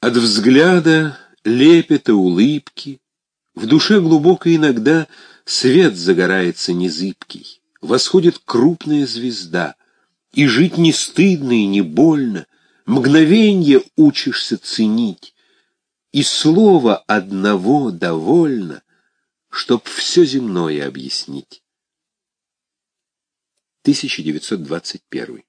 От взгляда, лепета, улыбки, в душе глубоко иногда свет загорается незыбкий, восходит крупная звезда, и жить не стыдно и не больно, мгновенье учишься ценить, и слова одного довольно, чтоб все земное объяснить. 1921